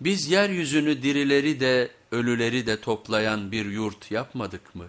Biz yeryüzünü dirileri de ölüleri de toplayan bir yurt yapmadık mı?